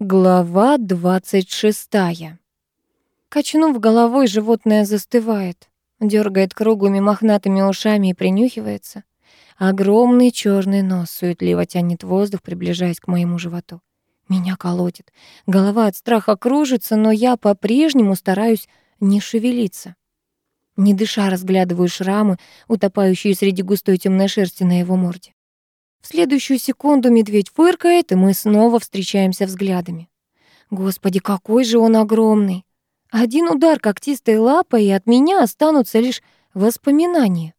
Глава двадцать шестая. Качнув головой, животное застывает, дергает круглыми мохнатыми ушами и принюхивается. Огромный черный нос суетливо тянет воздух, приближаясь к моему животу. Меня колотит. Голова от страха кружится, но я по-прежнему стараюсь не шевелиться. Не дыша, разглядываю шрамы, утопающие среди густой темной шерсти на его морде. В следующую секунду медведь фыркает, и мы снова встречаемся взглядами. Господи, какой же он огромный! Один удар когтистой лапой, и от меня останутся лишь воспоминания.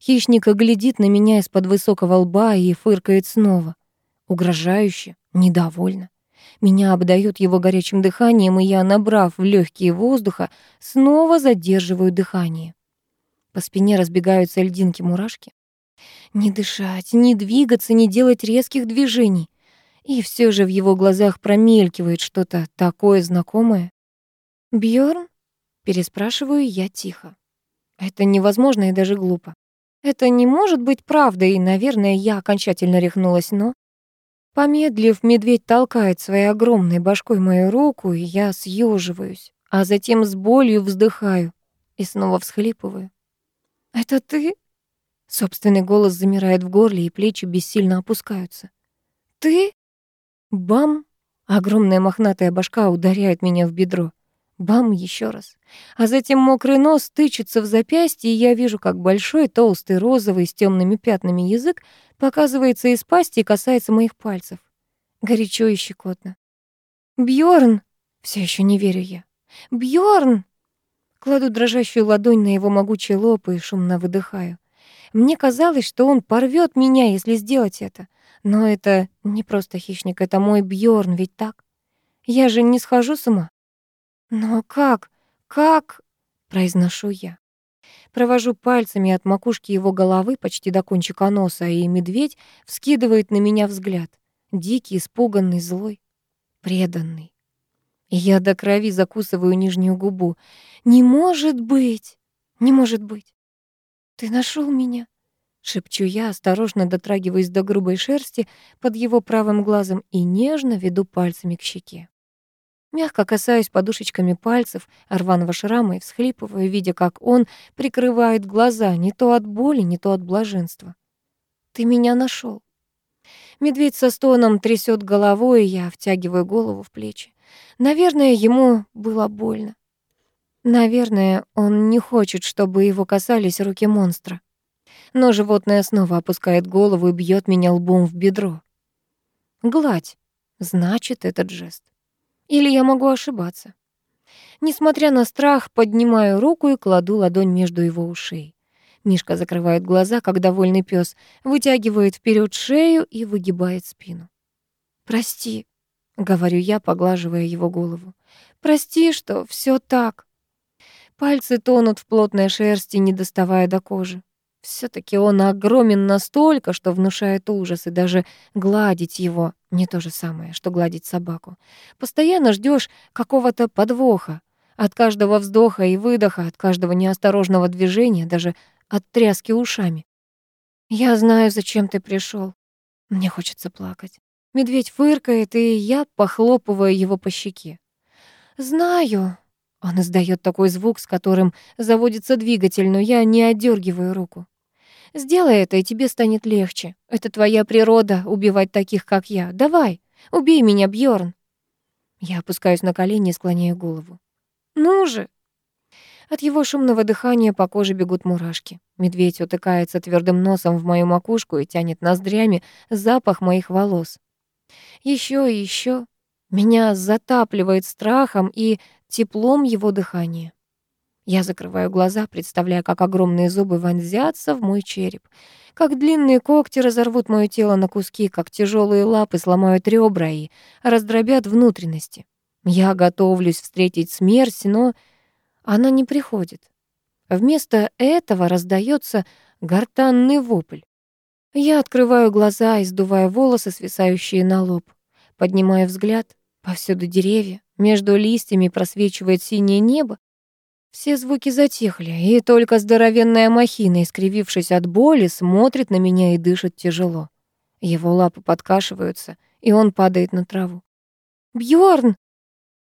Хищник глядит на меня из-под высокого лба и фыркает снова. Угрожающе, недовольно. Меня обдают его горячим дыханием, и я, набрав в легкие воздуха, снова задерживаю дыхание. По спине разбегаются льдинки-мурашки. Не дышать, не двигаться, не делать резких движений. И все же в его глазах промелькивает что-то такое знакомое. Бьорн? переспрашиваю я тихо. Это невозможно и даже глупо. Это не может быть правдой, и, наверное, я окончательно рехнулась, но... Помедлив, медведь толкает своей огромной башкой мою руку, и я съеживаюсь, а затем с болью вздыхаю и снова всхлипываю. «Это ты?» Собственный голос замирает в горле, и плечи бессильно опускаются. «Ты?» Бам! Огромная мохнатая башка ударяет меня в бедро. Бам еще раз. А затем мокрый нос тычется в запястье, и я вижу, как большой, толстый, розовый, с темными пятнами язык показывается из пасти и касается моих пальцев. Горячо и щекотно. Бьорн! Все еще не верю я. Бьорн! Кладу дрожащую ладонь на его могучий лоб и шумно выдыхаю. Мне казалось, что он порвет меня, если сделать это. Но это не просто хищник, это мой Бьорн, ведь так? Я же не схожу с ума. Но как? Как? произношу я. Провожу пальцами от макушки его головы почти до кончика носа, и медведь вскидывает на меня взгляд. Дикий, испуганный, злой, преданный. Я до крови закусываю нижнюю губу. Не может быть! Не может быть! «Ты нашел меня?» Шепчу я, осторожно дотрагиваясь до грубой шерсти под его правым глазом и нежно веду пальцами к щеке. Мягко касаюсь подушечками пальцев рваного шрама и всхлипываю, видя, как он прикрывает глаза не то от боли, не то от блаженства. «Ты меня нашел. Медведь со стоном трясет головой, и я втягиваю голову в плечи. Наверное, ему было больно. Наверное, он не хочет, чтобы его касались руки монстра. Но животное снова опускает голову и бьет меня лбом в бедро. Гладь. Значит, этот жест. Или я могу ошибаться. Несмотря на страх, поднимаю руку и кладу ладонь между его ушей. Мишка закрывает глаза, как довольный пес, вытягивает вперед шею и выгибает спину. «Прости», — говорю я, поглаживая его голову. «Прости, что все так». Пальцы тонут в плотной шерсти, не доставая до кожи. все таки он огромен настолько, что внушает ужас, и даже гладить его не то же самое, что гладить собаку. Постоянно ждешь какого-то подвоха. От каждого вздоха и выдоха, от каждого неосторожного движения, даже от тряски ушами. «Я знаю, зачем ты пришел. Мне хочется плакать. Медведь фыркает, и я похлопываю его по щеке. «Знаю», он издает такой звук, с которым заводится двигатель, но я не отдергиваю руку. Сделай это, и тебе станет легче. Это твоя природа убивать таких, как я. Давай, убей меня, Бьорн. Я опускаюсь на колени и склоняю голову. Ну же. От его шумного дыхания по коже бегут мурашки. Медведь утыкается твердым носом в мою макушку и тянет ноздрями запах моих волос. Еще и еще. Меня затапливает страхом и теплом его дыхания. Я закрываю глаза, представляя, как огромные зубы вонзятся в мой череп, как длинные когти разорвут моё тело на куски, как тяжелые лапы сломают ребра и раздробят внутренности. Я готовлюсь встретить смерть, но она не приходит. Вместо этого раздается гортанный вопль. Я открываю глаза и сдуваю волосы, свисающие на лоб. Поднимаю взгляд. Повсюду деревья, между листьями просвечивает синее небо. Все звуки затихли, и только здоровенная махина, искривившись от боли, смотрит на меня и дышит тяжело. Его лапы подкашиваются, и он падает на траву. Бьорн!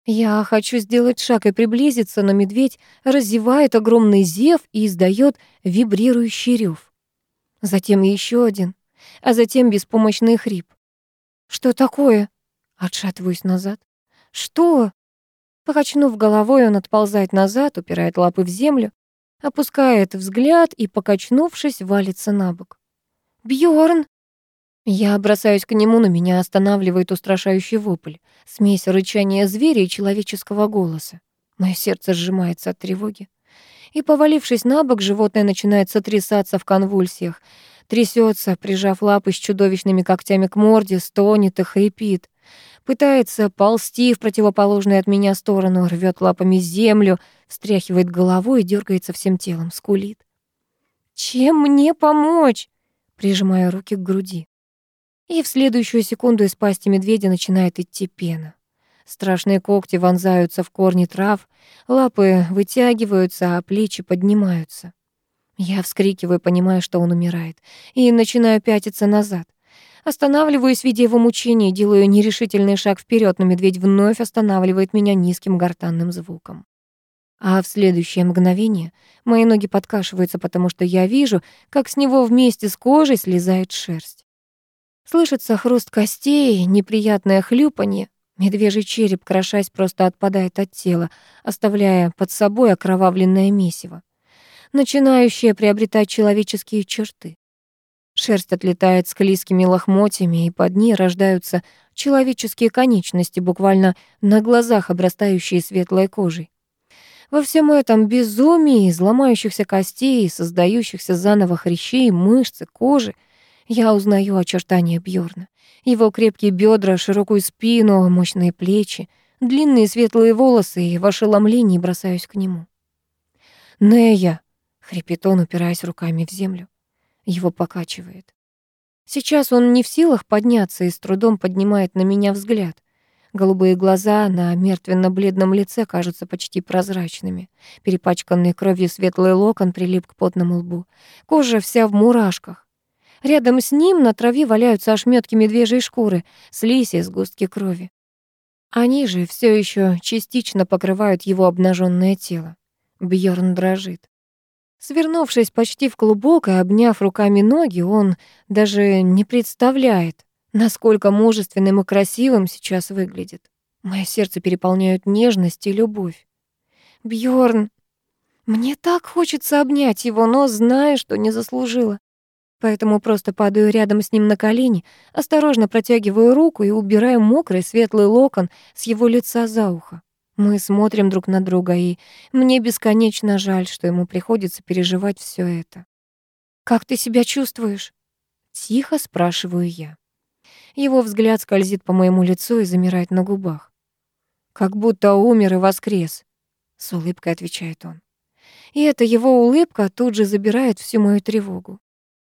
Я хочу сделать шаг и приблизиться, но медведь разевает огромный зев и издает вибрирующий рев. Затем еще один, а затем беспомощный хрип. «Что такое?» Отшатываюсь назад. «Что?» Покачнув головой, он отползает назад, упирает лапы в землю, опускает взгляд и, покачнувшись, валится на бок. Бьорн! Я бросаюсь к нему, но меня останавливает устрашающий вопль, смесь рычания зверя и человеческого голоса. Мое сердце сжимается от тревоги. И, повалившись на бок, животное начинает сотрясаться в конвульсиях, трясется, прижав лапы с чудовищными когтями к морде, стонет и хрипит. Пытается ползти в противоположную от меня сторону, рвет лапами землю, встряхивает головой и дергается всем телом, скулит. «Чем мне помочь?» Прижимаю руки к груди. И в следующую секунду из пасти медведя начинает идти пена. Страшные когти вонзаются в корни трав, лапы вытягиваются, а плечи поднимаются. Я вскрикиваю, понимая, что он умирает, и начинаю пятиться назад. Останавливаюсь, видя его мучения, делаю нерешительный шаг вперед, но медведь вновь останавливает меня низким гортанным звуком. А в следующее мгновение мои ноги подкашиваются, потому что я вижу, как с него вместе с кожей слезает шерсть. Слышится хруст костей, неприятное хлюпанье. Медвежий череп, крошась, просто отпадает от тела, оставляя под собой окровавленное месиво, начинающее приобретать человеческие черты. Шерсть отлетает склизкими лохмотьями, и под ней рождаются человеческие конечности, буквально на глазах обрастающие светлой кожей. Во всем этом безумии из ломающихся костей, создающихся заново хрящей, мышцы, кожи — я узнаю очертания Бьорна. Его крепкие бедра, широкую спину, мощные плечи, длинные светлые волосы, и в ошеломлении бросаюсь к нему. «Нея!» — хрипит он, упираясь руками в землю. Его покачивает. Сейчас он не в силах подняться и с трудом поднимает на меня взгляд. Голубые глаза на мертвенно-бледном лице кажутся почти прозрачными. Перепачканный кровью светлый локон прилип к потному лбу. Кожа вся в мурашках. Рядом с ним на траве валяются ошметки медвежьей шкуры, слизь и сгустки крови. Они же все еще частично покрывают его обнаженное тело. Бьорн дрожит. Свернувшись почти в клубок и обняв руками ноги, он даже не представляет, насколько мужественным и красивым сейчас выглядит. Мое сердце переполняют нежность и любовь. Бьорн, мне так хочется обнять его, но знаю, что не заслужила поэтому просто падаю рядом с ним на колени, осторожно протягиваю руку и убираю мокрый светлый локон с его лица за ухо. Мы смотрим друг на друга, и мне бесконечно жаль, что ему приходится переживать все это. «Как ты себя чувствуешь?» Тихо спрашиваю я. Его взгляд скользит по моему лицу и замирает на губах. «Как будто умер и воскрес», — с улыбкой отвечает он. И эта его улыбка тут же забирает всю мою тревогу.